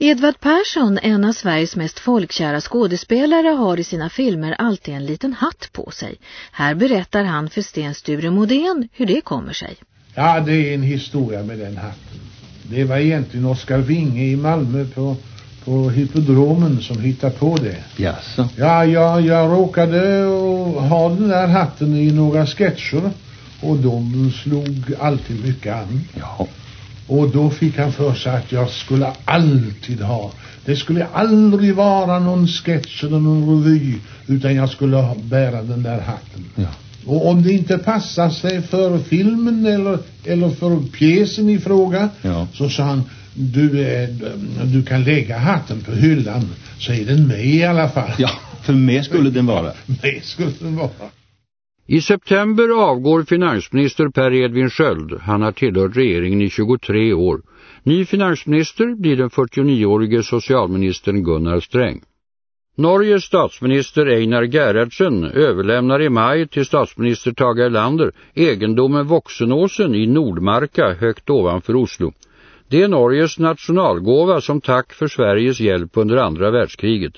Edvard Persson, en av Sveriges mest folkkära skådespelare, har i sina filmer alltid en liten hatt på sig. Här berättar han för Sten Sture Modén hur det kommer sig. Ja, det är en historia med den hatten. Det var egentligen Oskar Winge i Malmö på, på hippodromen som hittade på det. Jaså? Ja, jag, jag råkade ha den där hatten i några sketcher och de slog alltid mycket an. Ja. Och då fick han för sig att jag skulle alltid ha. Det skulle aldrig vara någon sketch eller någon revy utan jag skulle bära den där hatten. Ja. Och om det inte passar sig för filmen eller, eller för pjäsen i fråga Ja. så sa han du, du kan lägga hatten på hyllan så är den med i alla fall. Ja, för mer skulle den vara. Med skulle den vara. I september avgår finansminister Per Edvin Sköld. Han har tillhört regeringen i 23 år. Ny finansminister blir den 49-årige socialministern Gunnar Sträng. Norges statsminister Einar Gerhardsen överlämnar i maj till statsminister Tage Erlander egendomen Voxenåsen i Nordmarka högt ovanför Oslo. Det är Norges nationalgåva som tack för Sveriges hjälp under andra världskriget.